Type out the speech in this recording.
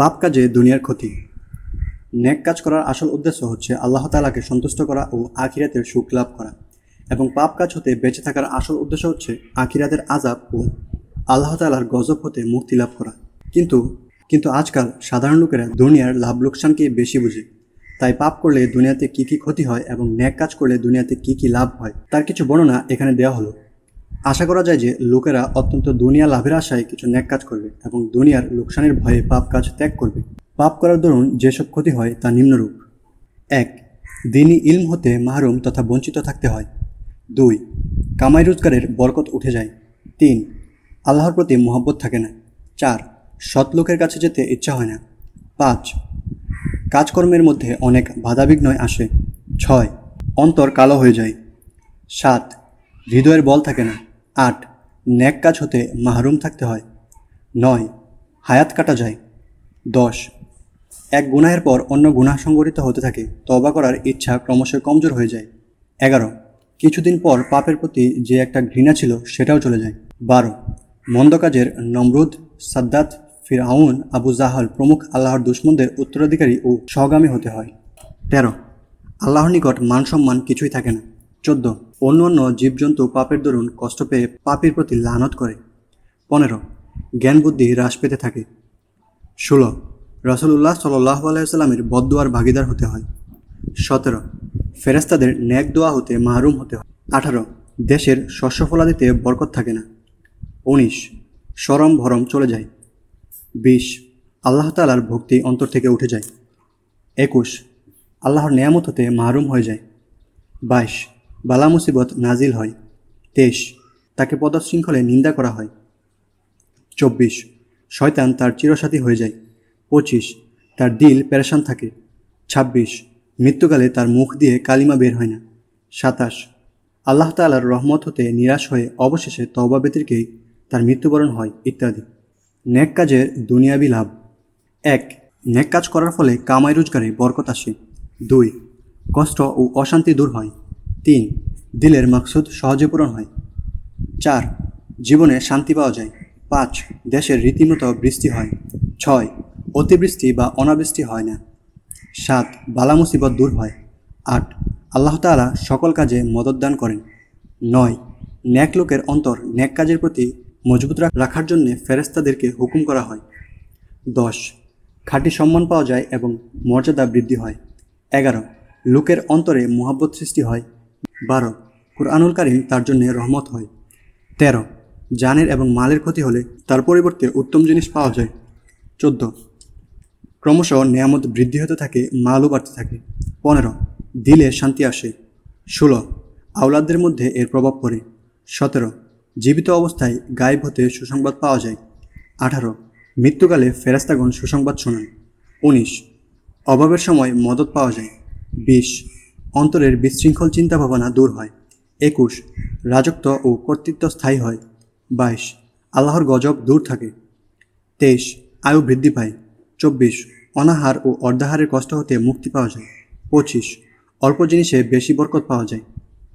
পাপ কাজে দুনিয়ার ক্ষতি। নেক কাজ করার আসল উদ্দেশ্য হচ্ছে আল্লাহ তালাকে সন্তুষ্ট করা ও আখিরাতের সুখ লাভ করা। এবং পাপ কাজ হতে বেঁচে থাকার আসল উদ্দেশ্য হচ্ছে আখিরাতের আজাব ও আল্লাহ তালার গজব হতে মুক্তি লাভ করা। কিন্তু কিন্তু আজকাল সাধারণ লোকেরা দুনিয়ার লাভ লোকসানকে বেশি বুঝে। তাই পাপ করলে দুনিয়াতে কি কি ক্ষতি হয় এবং ন্যাক কাজ করলে দুনিয়াতে কি কি লাভ হয়, তার কিছু বর্ণনা এখানে দেওয়া হলো। আশা করা যায় যে লোকেরা অত্যন্ত দুনিয়া লাভের আশায় কিছু ন্যাক কাজ করবে এবং দুনিয়ার লোকসানের ভয়ে পাপ কাজ ত্যাগ করবে। পাপ করার দরুন যেসব ক্ষতি হয় তা নিম্নরূপ। এক দিনই ইলম হতে মাহরুম তথা বঞ্চিত থাকতে হয়। দুই, কামাই রোজগারের বরকত উঠে যায়। তিন, আল্লাহর প্রতি মোহাব্বত থাকে না। চার, সৎ লোকের কাছে যেতে ইচ্ছা হয় না। পাঁচ, কাজকর্মের মধ্যে অনেক বাধাবিঘ্নয় আসে। ছয়, অন্তর কালো হয়ে যায়। সাত, হৃদয়ের বল থাকে না। আট, ন্যাক কাজ হতে মাহরুম থাকতে হয়। নয়, হায়াত কাটা যায়। দশ, এক গুনাহের পর অন্য গুনাহ সংগঠিত হতে থাকে তবা করার ইচ্ছা ক্রমশ কমজোর হয়ে যায়। এগারো, কিছুদিন পর পাপের প্রতি যে একটা ঘৃণা ছিল সেটাও চলে যায়। বারো, মন্দ কাজের নমরুদ, সাদ্দাত ফিরাউন আবু জাহাল প্রমুখ আল্লাহর দুশ্মনদের উত্তরাধিকারী ও সহগামী হতে হয়। তেরো, আল্লাহর নিকট মান সম্মান কিছুই থাকে না। চোদ্দ। অন্য অন্য জীবজন্তু পাপের দরুন কষ্ট পেয়ে পাপের প্রতি লানত করে। পনেরো। জ্ঞান বুদ্ধি হ্রাস পেতে থাকে। ষোলো। রসুল্লাহ সাল্লাহ আলাইসাল্লামের বদদুয়ার ভাগিদার হতে হয়। সতেরো। ফেরেস্তাদের ন্যাক দোয়া হতে মাহরুম হতে হয়। আঠারো। দেশের শস্য ফলাদিতে বরকত থাকে না। উনিশ। সরম ভরম চলে যায়। বিশ। আল্লাহ তালার ভক্তি অন্তর থেকে উঠে যায়। একুশ। আল্লাহর নিয়ামত হতে মাহরুম হয়ে যায়। বাইশ। বালা মুসিবত নাজিল হয়। তেইশ, তাকে পদশৃঙ্খলে নিন্দা করা হয়। চব্বিশ, শয়তান তার চিরসাথী হয়ে যায়। পঁচিশ, তার দিল পেরেশান থাকে। ছাব্বিশ, মৃত্যুকালে তার মুখ দিয়ে কালিমা বের হয় না। সাতাশ, আল্লাহ তালার রহমত হতে নিরাশ হয়ে অবশেষে তওবা ব্যতিরকেই তার মৃত্যুবরণ হয় ইত্যাদি। নেক কাজের দুনিয়াবি লাভ। এক, নেক কাজ করার ফলে কামাই রোজগারে বরকত আসে। দুই, কষ্ট ও অশান্তি দূর হয়। তিন, দিলের মাকসুদ সহজে পূরণ হয়। চার, জীবনে শান্তি পাওয়া যায়। পাঁচ, দেশের রীতিমতো বৃষ্টি হয়। ছয়, অতিবৃষ্টি বা অনাবৃষ্টি হয় না। সাত, বালা মুসিবত দূর হয়। আট, আল্লাহ তালা সকল কাজে মদত দান করেন। নয় ন্যাক লোকের অন্তর ন্যাক কাজের প্রতি মজবুত রাখার জন্য ফেরেস্তাদেরকে হুকুম করা হয়। দশ, খাঁটি সম্মান পাওয়া যায় এবং মর্যাদা বৃদ্ধি হয়। এগারো, লোকের অন্তরে মোহাব্বত সৃষ্টি হয়। বারো, কুরআনুল কারিম তার জন্য রহমত হয়। তেরো, জানের এবং মালের ক্ষতি হলে তার পরিবর্তে উত্তম জিনিস পাওয়া যায়। চোদ্দ, ক্রমশ নিয়ামত বৃদ্ধি হতে থাকে, মালও বাড়তে থাকে। পনেরো, দিলে শান্তি আসে। ষোলো, আওলাদদের মধ্যে এর প্রভাব পড়ে। সতেরো, জীবিত অবস্থায় গায়েব হতে সুসংবাদ পাওয়া যায়। আঠারো, মৃত্যুকালে ফেরাস্তাগণ সুসংবাদ শোনান। উনিশ, অভাবের সময় মদত পাওয়া যায়। বিশ অন্তরের বিশৃঙ্খল চিন্তাভাবনা দূর হয়। একুশ, রাজত্ব ও কর্তৃত্ব স্থায়ী হয়। বাইশ, আল্লাহর গজব দূর থাকে। তেইশ, আয়ু বৃদ্ধি পায়। চব্বিশ, অনাহার ও অর্ধাহারের কষ্ট হতে মুক্তি পাওয়া যায়। পঁচিশ, অল্প জিনিসে বেশি বরকত পাওয়া যায়।